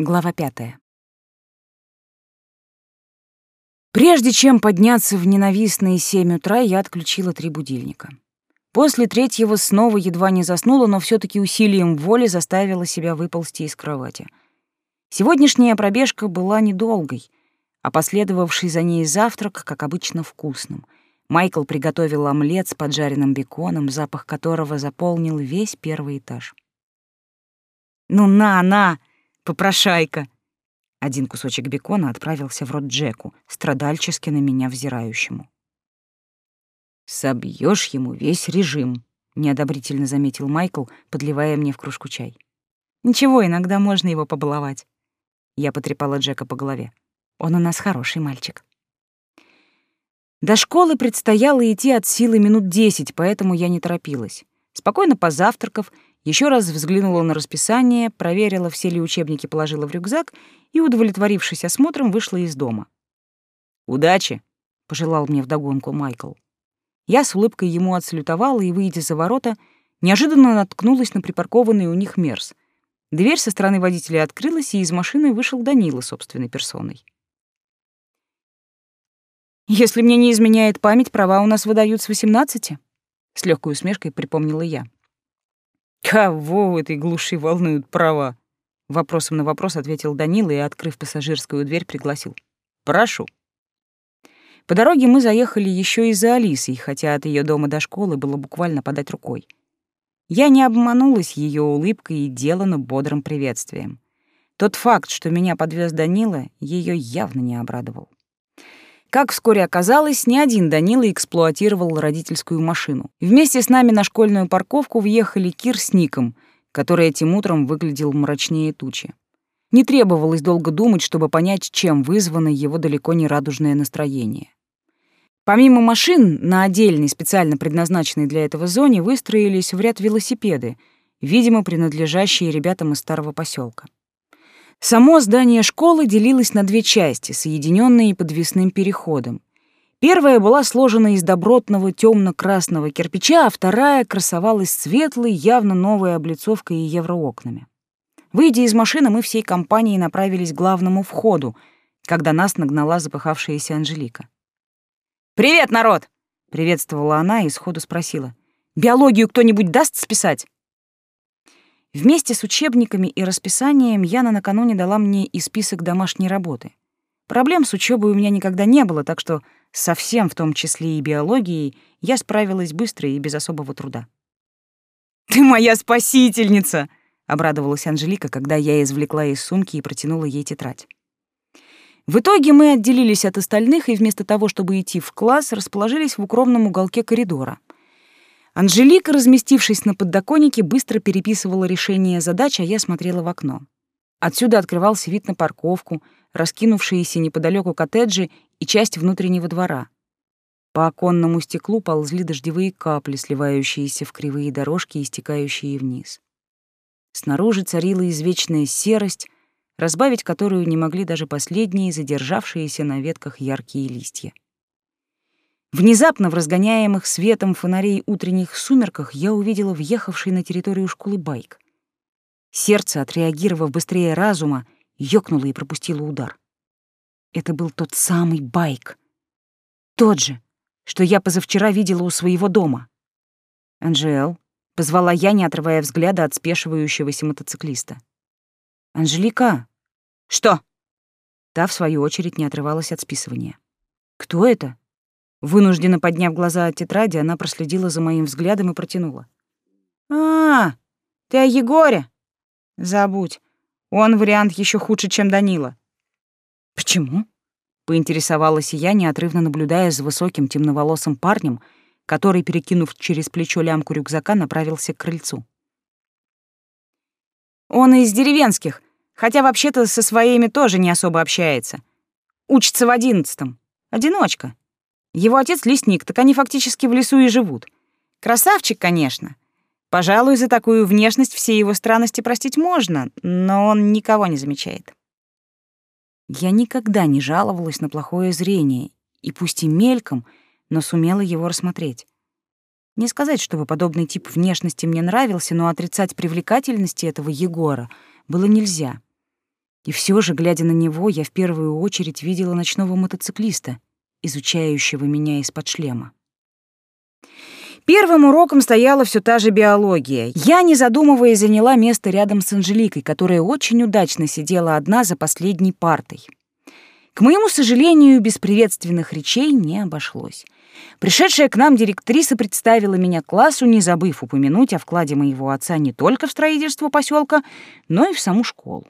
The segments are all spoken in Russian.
Глава пятая. Прежде чем подняться в ненавистные семь утра, я отключила три будильника. После третьего снова едва не заснула, но все таки усилием воли заставила себя выползти из кровати. Сегодняшняя пробежка была недолгой, а последовавший за ней завтрак, как обычно, вкусным. Майкл приготовил омлет с поджаренным беконом, запах которого заполнил весь первый этаж. «Ну на, на!» Попрошайка!» Один кусочек бекона отправился в рот Джеку, страдальчески на меня взирающему. «Собьёшь ему весь режим», — неодобрительно заметил Майкл, подливая мне в кружку чай. «Ничего, иногда можно его побаловать». Я потрепала Джека по голове. «Он у нас хороший мальчик». До школы предстояло идти от силы минут десять, поэтому я не торопилась. Спокойно позавтракав, еще раз взглянула на расписание, проверила, все ли учебники положила в рюкзак и, удовлетворившись осмотром, вышла из дома. «Удачи!» — пожелал мне вдогонку Майкл. Я с улыбкой ему отсалютовала и, выйдя за ворота, неожиданно наткнулась на припаркованный у них мерз. Дверь со стороны водителя открылась, и из машины вышел Данила собственной персоной. «Если мне не изменяет память, права у нас выдают с восемнадцати», — с легкой усмешкой припомнила я. «Кого в этой глуши волнуют права?» Вопросом на вопрос ответил Данила и, открыв пассажирскую дверь, пригласил. «Прошу». По дороге мы заехали еще и за Алисой, хотя от ее дома до школы было буквально подать рукой. Я не обманулась ее улыбкой и делано бодрым приветствием. Тот факт, что меня подвез Данила, ее явно не обрадовал. Как вскоре оказалось, ни один Данила эксплуатировал родительскую машину. Вместе с нами на школьную парковку въехали Кир с Ником, который этим утром выглядел мрачнее тучи. Не требовалось долго думать, чтобы понять, чем вызвано его далеко не радужное настроение. Помимо машин, на отдельной, специально предназначенной для этого зоне, выстроились в ряд велосипеды, видимо, принадлежащие ребятам из старого поселка. Само здание школы делилось на две части, соединенные подвесным переходом. Первая была сложена из добротного темно-красного кирпича, а вторая красовалась светлой, явно новой облицовкой и евроокнами. Выйдя из машины, мы всей компанией направились к главному входу, когда нас нагнала запыхавшаяся Анжелика. «Привет, народ!» — приветствовала она и сходу спросила. «Биологию кто-нибудь даст списать?» Вместе с учебниками и расписанием Яна накануне дала мне и список домашней работы. Проблем с учебой у меня никогда не было, так что совсем, в том числе и биологией, я справилась быстро и без особого труда. «Ты моя спасительница!» — обрадовалась Анжелика, когда я извлекла из сумки и протянула ей тетрадь. В итоге мы отделились от остальных и вместо того, чтобы идти в класс, расположились в укромном уголке коридора — Анжелика, разместившись на подоконнике, быстро переписывала решение задач, а я смотрела в окно. Отсюда открывался вид на парковку, раскинувшиеся неподалеку коттеджи и часть внутреннего двора. По оконному стеклу ползли дождевые капли, сливающиеся в кривые дорожки и стекающие вниз. Снаружи царила извечная серость, разбавить которую не могли даже последние задержавшиеся на ветках яркие листья. Внезапно в разгоняемых светом фонарей утренних сумерках я увидела въехавший на территорию школы байк. Сердце, отреагировав быстрее разума, ёкнуло и пропустило удар. Это был тот самый байк. Тот же, что я позавчера видела у своего дома. «Анжел», — позвала я, не отрывая взгляда от спешивающегося мотоциклиста. «Анжелика!» «Что?» Та, в свою очередь, не отрывалась от списывания. «Кто это?» Вынужденно подняв глаза от тетради, она проследила за моим взглядом и протянула. «А, ты о Егоре?» «Забудь. Он вариант еще худше, чем Данила». «Почему?» — поинтересовалась я, неотрывно наблюдая за высоким темноволосым парнем, который, перекинув через плечо лямку рюкзака, направился к крыльцу. «Он из деревенских, хотя вообще-то со своими тоже не особо общается. Учится в одиннадцатом. Одиночка. Его отец лесник, так они фактически в лесу и живут. Красавчик, конечно. Пожалуй, за такую внешность все его странности простить можно, но он никого не замечает. Я никогда не жаловалась на плохое зрение, и пусть и мельком, но сумела его рассмотреть. Не сказать, чтобы подобный тип внешности мне нравился, но отрицать привлекательности этого Егора было нельзя. И все же, глядя на него, я в первую очередь видела ночного мотоциклиста, изучающего меня из-под шлема. Первым уроком стояла все та же биология. Я, не задумываясь, заняла место рядом с Анжеликой, которая очень удачно сидела одна за последней партой. К моему сожалению, без приветственных речей не обошлось. Пришедшая к нам директриса представила меня классу, не забыв упомянуть о вкладе моего отца не только в строительство поселка, но и в саму школу.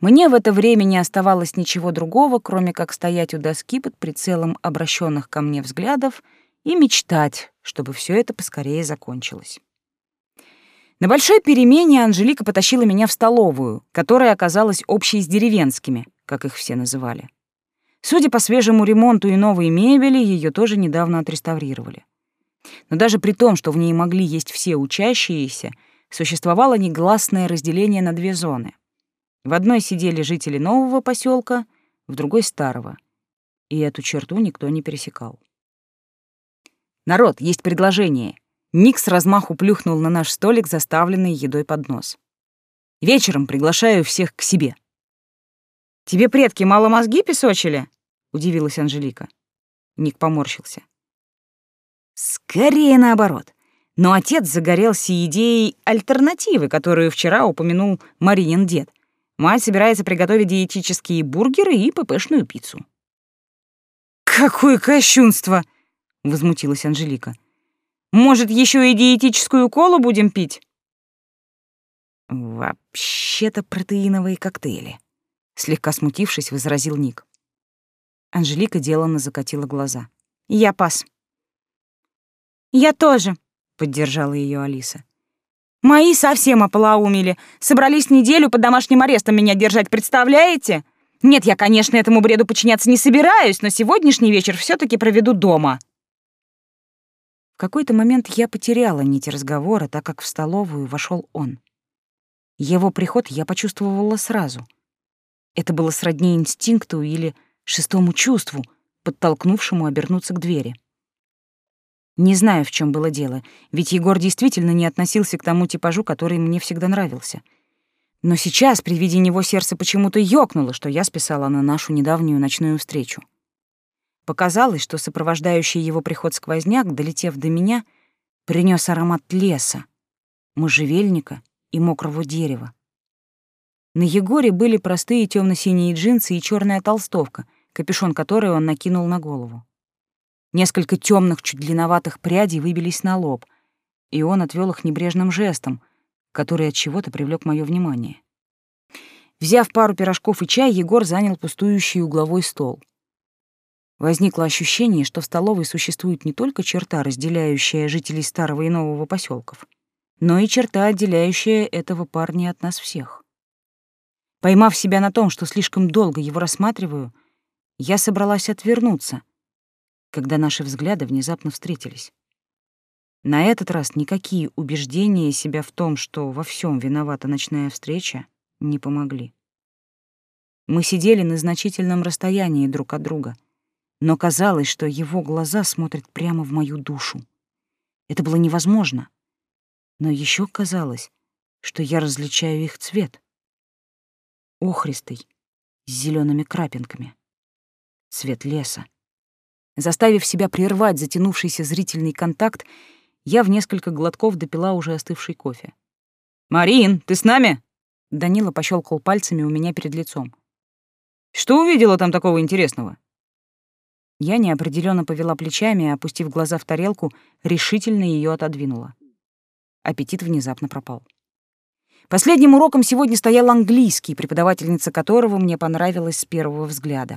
Мне в это время не оставалось ничего другого, кроме как стоять у доски под прицелом обращенных ко мне взглядов и мечтать, чтобы все это поскорее закончилось. На большой перемене Анжелика потащила меня в столовую, которая оказалась общей с деревенскими, как их все называли. Судя по свежему ремонту и новой мебели, ее тоже недавно отреставрировали. Но даже при том, что в ней могли есть все учащиеся, существовало негласное разделение на две зоны. В одной сидели жители нового поселка, в другой — старого. И эту черту никто не пересекал. «Народ, есть предложение!» Ник с размаху плюхнул на наш столик, заставленный едой поднос. «Вечером приглашаю всех к себе». «Тебе предки мало мозги песочили?» — удивилась Анжелика. Ник поморщился. «Скорее наоборот. Но отец загорелся идеей альтернативы, которую вчера упомянул Маринин дед. Мать собирается приготовить диетические бургеры и ППшную пиццу». «Какое кощунство!» — возмутилась Анжелика. «Может, еще и диетическую колу будем пить?» «Вообще-то протеиновые коктейли», — слегка смутившись, возразил Ник. Анжелика деланно закатила глаза. «Я пас». «Я тоже», — поддержала ее Алиса. «Мои совсем ополоумели. Собрались неделю под домашним арестом меня держать, представляете? Нет, я, конечно, этому бреду подчиняться не собираюсь, но сегодняшний вечер все таки проведу дома» какой-то момент я потеряла нить разговора, так как в столовую вошел он. Его приход я почувствовала сразу. Это было сродни инстинкту или шестому чувству, подтолкнувшему обернуться к двери. Не знаю, в чем было дело, ведь Егор действительно не относился к тому типажу, который мне всегда нравился. Но сейчас при виде него сердце почему-то ёкнуло, что я списала на нашу недавнюю ночную встречу. Показалось, что сопровождающий его приход сквозняк, долетев до меня, принес аромат леса, можжевельника и мокрого дерева. На Егоре были простые темно синие джинсы и черная толстовка, капюшон которой он накинул на голову. Несколько темных, чуть длинноватых прядей выбились на лоб, и он отвел их небрежным жестом, который от чего-то привлек мое внимание. Взяв пару пирожков и чай, Егор занял пустующий угловой стол. Возникло ощущение, что в столовой существует не только черта, разделяющая жителей старого и нового поселков, но и черта, отделяющая этого парня от нас всех. Поймав себя на том, что слишком долго его рассматриваю, я собралась отвернуться, когда наши взгляды внезапно встретились. На этот раз никакие убеждения себя в том, что во всем виновата ночная встреча, не помогли. Мы сидели на значительном расстоянии друг от друга — но казалось, что его глаза смотрят прямо в мою душу. Это было невозможно. Но еще казалось, что я различаю их цвет. Охристый, с зелеными крапинками. Цвет леса. Заставив себя прервать затянувшийся зрительный контакт, я в несколько глотков допила уже остывший кофе. «Марин, ты с нами?» Данила пощелкал пальцами у меня перед лицом. «Что увидела там такого интересного?» Я неопределенно повела плечами, и, опустив глаза в тарелку, решительно ее отодвинула. Аппетит внезапно пропал. Последним уроком сегодня стоял английский, преподавательница которого мне понравилась с первого взгляда.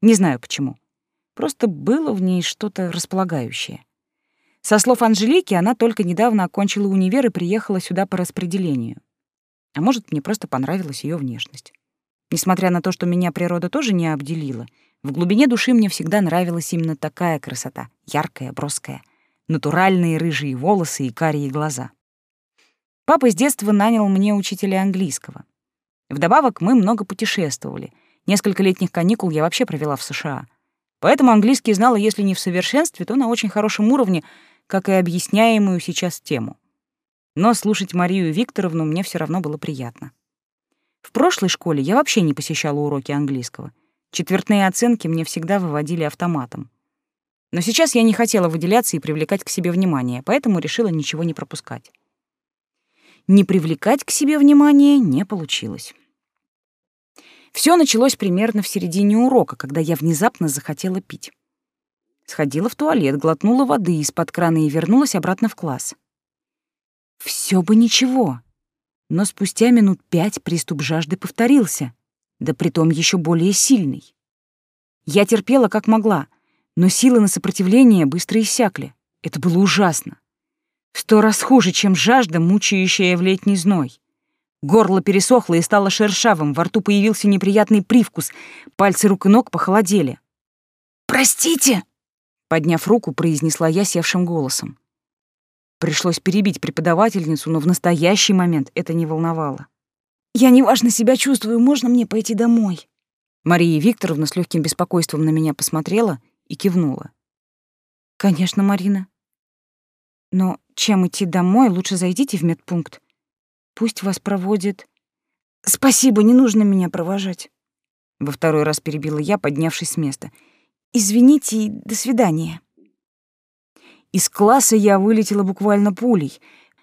Не знаю почему. Просто было в ней что-то располагающее. Со слов Анжелики, она только недавно окончила универ и приехала сюда по распределению. А может, мне просто понравилась ее внешность. Несмотря на то, что меня природа тоже не обделила — в глубине души мне всегда нравилась именно такая красота, яркая, броская, натуральные рыжие волосы и карие глаза. Папа с детства нанял мне учителя английского. Вдобавок мы много путешествовали. Несколько летних каникул я вообще провела в США. Поэтому английский знала, если не в совершенстве, то на очень хорошем уровне, как и объясняемую сейчас тему. Но слушать Марию Викторовну мне все равно было приятно. В прошлой школе я вообще не посещала уроки английского. Четвертные оценки мне всегда выводили автоматом. Но сейчас я не хотела выделяться и привлекать к себе внимание, поэтому решила ничего не пропускать. Не привлекать к себе внимание не получилось. Все началось примерно в середине урока, когда я внезапно захотела пить. Сходила в туалет, глотнула воды из-под крана и вернулась обратно в класс. Все бы ничего, но спустя минут пять приступ жажды повторился, да притом еще более сильный. Я терпела как могла, но силы на сопротивление быстро иссякли. Это было ужасно. Сто раз хуже, чем жажда, мучающая в летний зной. Горло пересохло и стало шершавым, во рту появился неприятный привкус, пальцы рук и ног похолодели. «Простите!» — подняв руку, произнесла я севшим голосом. Пришлось перебить преподавательницу, но в настоящий момент это не волновало. «Я неважно себя чувствую, можно мне пойти домой?» Мария Викторовна с легким беспокойством на меня посмотрела и кивнула. «Конечно, Марина. Но чем идти домой, лучше зайдите в медпункт. Пусть вас проводит...» «Спасибо, не нужно меня провожать», — во второй раз перебила я, поднявшись с места. «Извините и до свидания». Из класса я вылетела буквально пулей,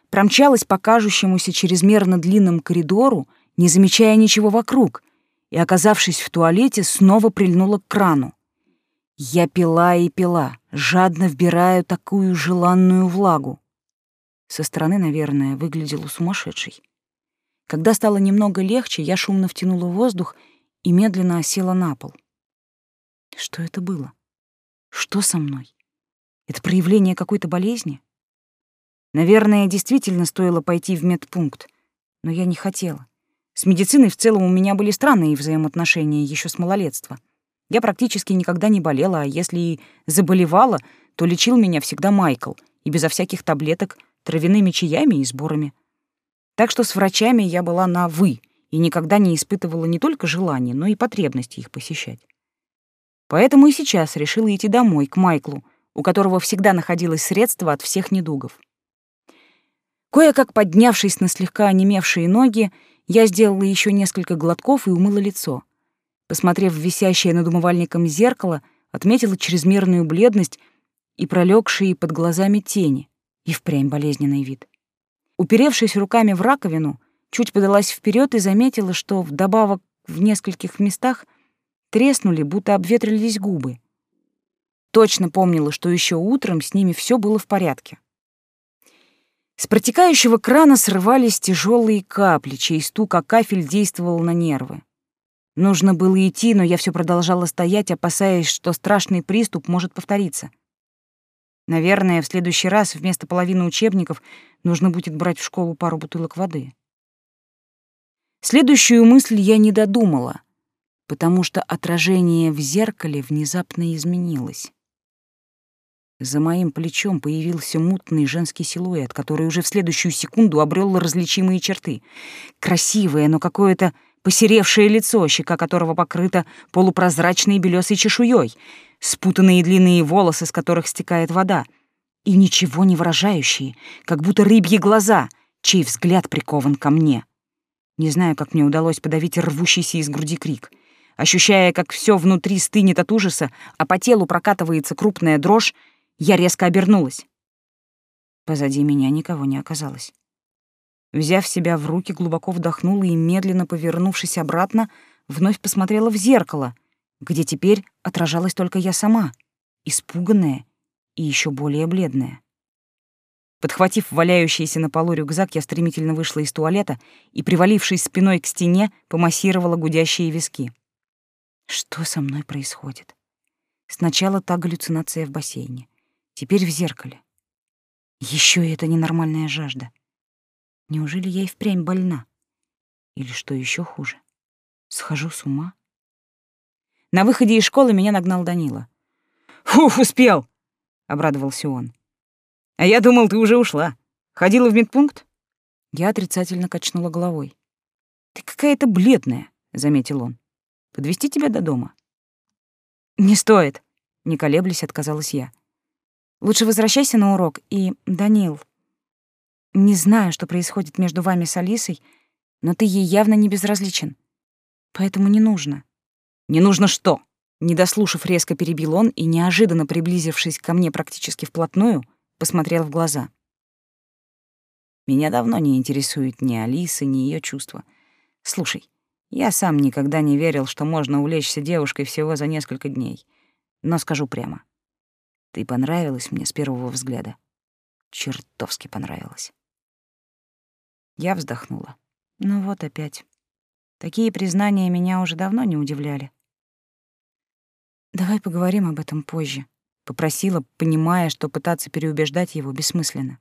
промчалась по кажущемуся чрезмерно длинному коридору, не замечая ничего вокруг, и, оказавшись в туалете, снова прильнула к крану. Я пила и пила, жадно вбираю такую желанную влагу. Со стороны, наверное, выглядела сумасшедшей. Когда стало немного легче, я шумно втянула воздух и медленно осела на пол. Что это было? Что со мной? Это проявление какой-то болезни? Наверное, действительно стоило пойти в медпункт, но я не хотела. С медициной в целом у меня были странные взаимоотношения еще с малолетства. Я практически никогда не болела, а если и заболевала, то лечил меня всегда Майкл, и безо всяких таблеток, травяными чаями и сборами. Так что с врачами я была на «вы» и никогда не испытывала не только желания, но и потребности их посещать. Поэтому и сейчас решила идти домой, к Майклу — у которого всегда находилось средство от всех недугов. Кое-как поднявшись на слегка онемевшие ноги, я сделала еще несколько глотков и умыла лицо. Посмотрев в висящее над умывальником зеркало, отметила чрезмерную бледность и пролегшие под глазами тени, и впрямь болезненный вид. Уперевшись руками в раковину, чуть подалась вперед и заметила, что вдобавок в нескольких местах треснули, будто обветрились губы. Точно помнила, что еще утром с ними все было в порядке. С протекающего крана срывались тяжелые капли, чей стук о кафель действовал на нервы. Нужно было идти, но я все продолжала стоять, опасаясь, что страшный приступ может повториться. Наверное, в следующий раз вместо половины учебников нужно будет брать в школу пару бутылок воды. Следующую мысль я не додумала, потому что отражение в зеркале внезапно изменилось. За моим плечом появился мутный женский силуэт, который уже в следующую секунду обрел различимые черты. Красивое, но какое-то посеревшее лицо, щека которого покрыта полупрозрачной белесой чешуей, спутанные длинные волосы, с которых стекает вода, и ничего не выражающие, как будто рыбьи глаза, чей взгляд прикован ко мне. Не знаю, как мне удалось подавить рвущийся из груди крик. Ощущая, как все внутри стынет от ужаса, а по телу прокатывается крупная дрожь, я резко обернулась. Позади меня никого не оказалось. Взяв себя в руки, глубоко вдохнула и, медленно повернувшись обратно, вновь посмотрела в зеркало, где теперь отражалась только я сама, испуганная и еще более бледная. Подхватив валяющийся на полу рюкзак, я стремительно вышла из туалета и, привалившись спиной к стене, помассировала гудящие виски. Что со мной происходит? Сначала та галлюцинация в бассейне. Теперь в зеркале. Еще и эта ненормальная жажда. Неужели я и впрямь больна? Или что еще хуже? Схожу с ума? На выходе из школы меня нагнал Данила. «Фух, успел!» — обрадовался он. «А я думал, ты уже ушла. Ходила в медпункт?» Я отрицательно качнула головой. «Ты какая-то бледная», — заметил он. Подвести тебя до дома?» «Не стоит», — не колеблясь, отказалась я. Лучше возвращайся на урок. И, Данил, не знаю, что происходит между вами с Алисой, но ты ей явно не безразличен. Поэтому не нужно. Не нужно что? Не дослушав, резко перебил он и, неожиданно приблизившись ко мне практически вплотную, посмотрел в глаза. Меня давно не интересует ни Алиса, ни ее чувства. Слушай, я сам никогда не верил, что можно увлечься девушкой всего за несколько дней. Но скажу прямо. Ты понравилась мне с первого взгляда. Чертовски понравилась. Я вздохнула. Ну вот опять. Такие признания меня уже давно не удивляли. «Давай поговорим об этом позже», — попросила, понимая, что пытаться переубеждать его бессмысленно.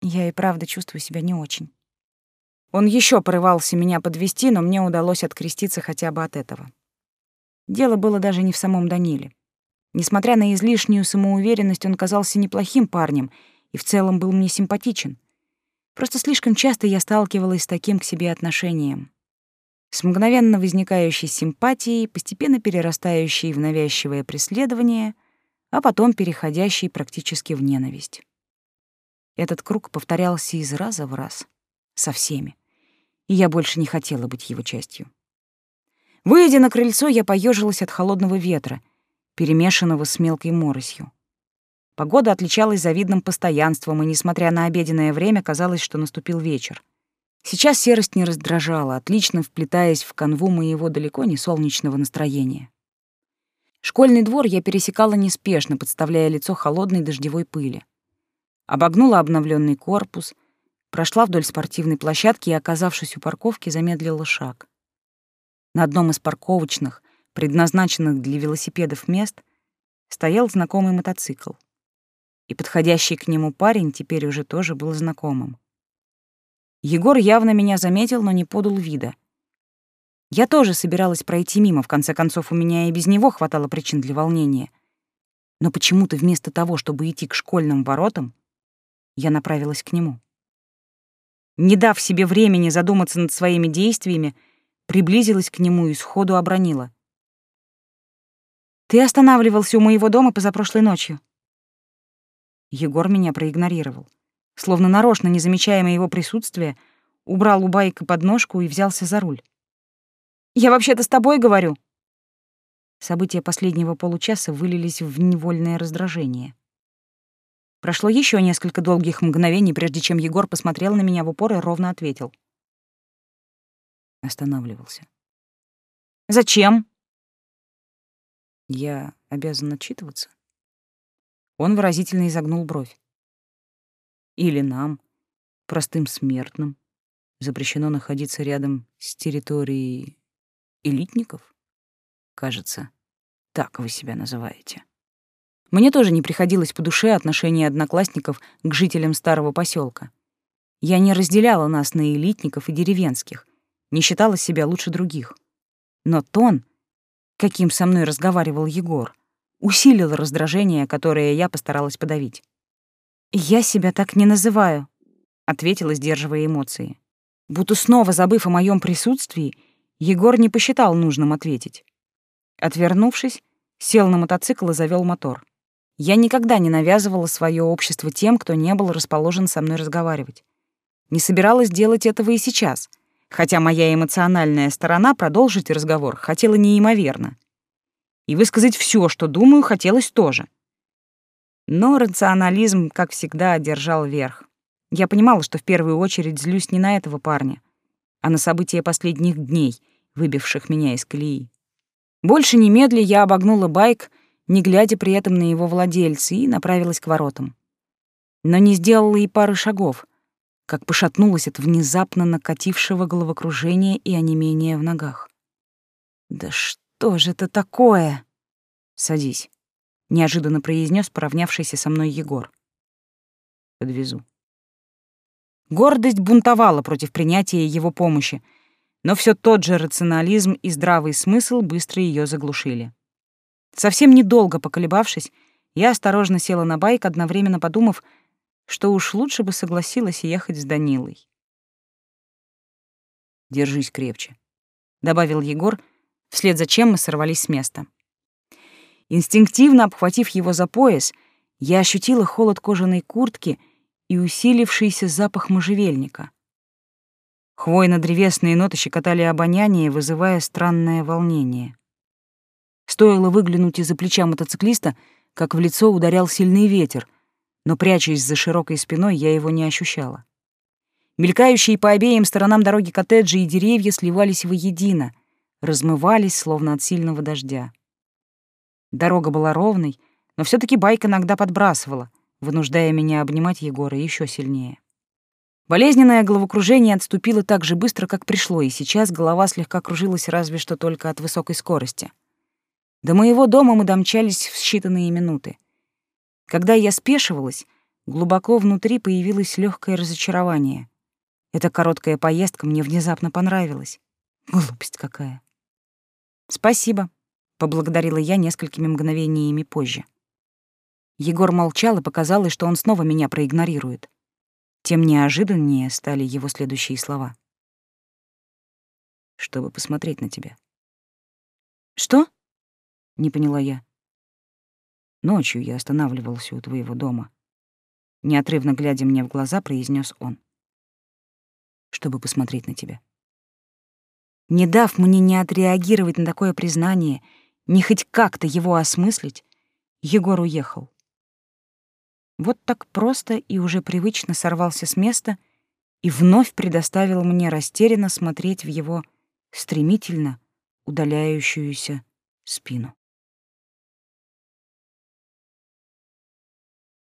Я и правда чувствую себя не очень. Он еще порывался меня подвести, но мне удалось откреститься хотя бы от этого. Дело было даже не в самом Даниле. Несмотря на излишнюю самоуверенность, он казался неплохим парнем и в целом был мне симпатичен. Просто слишком часто я сталкивалась с таким к себе отношением. С мгновенно возникающей симпатией, постепенно перерастающей в навязчивое преследование, а потом переходящей практически в ненависть. Этот круг повторялся из раза в раз, со всеми, и я больше не хотела быть его частью. Выйдя на крыльцо, я поежилась от холодного ветра, перемешанного с мелкой моросью. Погода отличалась завидным постоянством, и, несмотря на обеденное время, казалось, что наступил вечер. Сейчас серость не раздражала, отлично вплетаясь в канву моего далеко не солнечного настроения. Школьный двор я пересекала неспешно, подставляя лицо холодной дождевой пыли. Обогнула обновленный корпус, прошла вдоль спортивной площадки и, оказавшись у парковки, замедлила шаг. На одном из парковочных, предназначенных для велосипедов мест, стоял знакомый мотоцикл и подходящий к нему парень теперь уже тоже был знакомым. Егор явно меня заметил, но не подал вида. Я тоже собиралась пройти мимо, в конце концов, у меня и без него хватало причин для волнения. Но почему-то вместо того, чтобы идти к школьным воротам, я направилась к нему. Не дав себе времени задуматься над своими действиями, приблизилась к нему и сходу обронила. «Ты останавливался у моего дома позапрошлой ночью?» Егор меня проигнорировал. Словно нарочно, не замечая моего присутствия, убрал у байка подножку и взялся за руль. «Я вообще-то с тобой говорю!» События последнего получаса вылились в невольное раздражение. Прошло еще несколько долгих мгновений, прежде чем Егор посмотрел на меня в упор и ровно ответил. Останавливался. «Зачем?» «Я обязан отчитываться?» Он выразительно изогнул бровь. Или нам, простым смертным, запрещено находиться рядом с территорией элитников? Кажется, так вы себя называете. Мне тоже не приходилось по душе отношение одноклассников к жителям старого поселка. Я не разделяла нас на элитников и деревенских, не считала себя лучше других. Но тон, каким со мной разговаривал Егор, усилило раздражение, которое я постаралась подавить. «Я себя так не называю», — ответила, сдерживая эмоции. Будто снова забыв о моем присутствии, Егор не посчитал нужным ответить. Отвернувшись, сел на мотоцикл и завел мотор. Я никогда не навязывала свое общество тем, кто не был расположен со мной разговаривать. Не собиралась делать этого и сейчас, хотя моя эмоциональная сторона продолжить разговор хотела неимоверно и высказать все, что думаю, хотелось тоже. Но рационализм, как всегда, одержал верх. Я понимала, что в первую очередь злюсь не на этого парня, а на события последних дней, выбивших меня из колеи. Больше немедля я обогнула байк, не глядя при этом на его владельца, и направилась к воротам. Но не сделала и пары шагов, как пошатнулась от внезапно накатившего головокружения и онемения в ногах. Да что же это такое? Садись, неожиданно произнес поравнявшийся со мной Егор. Подвезу. Гордость бунтовала против принятия его помощи, но все тот же рационализм и здравый смысл быстро ее заглушили. Совсем недолго поколебавшись, я осторожно села на байк, одновременно подумав, что уж лучше бы согласилась ехать с Данилой. «Держись крепче», — добавил Егор, — вслед за чем мы сорвались с места. Инстинктивно обхватив его за пояс, я ощутила холод кожаной куртки и усилившийся запах можжевельника. Хвойно-древесные ноты щекотали обоняние, вызывая странное волнение. Стоило выглянуть из-за плеча мотоциклиста, как в лицо ударял сильный ветер, но, прячась за широкой спиной, я его не ощущала. Мелькающие по обеим сторонам дороги коттеджи и деревья сливались воедино, размывались, словно от сильного дождя. Дорога была ровной, но все таки байк иногда подбрасывала, вынуждая меня обнимать Егора еще сильнее. Болезненное головокружение отступило так же быстро, как пришло, и сейчас голова слегка кружилась разве что только от высокой скорости. До моего дома мы домчались в считанные минуты. Когда я спешивалась, глубоко внутри появилось легкое разочарование. Эта короткая поездка мне внезапно понравилась. Глупость какая. «Спасибо», — поблагодарила я несколькими мгновениями позже. Егор молчал, и показалось, что он снова меня проигнорирует. Тем неожиданнее стали его следующие слова. «Чтобы посмотреть на тебя». «Что?» — не поняла я. Ночью я останавливался у твоего дома. Неотрывно глядя мне в глаза, произнес он. Чтобы посмотреть на тебя. Не дав мне не отреагировать на такое признание, не хоть как-то его осмыслить, Егор уехал. Вот так просто и уже привычно сорвался с места и вновь предоставил мне растерянно смотреть в его стремительно удаляющуюся спину.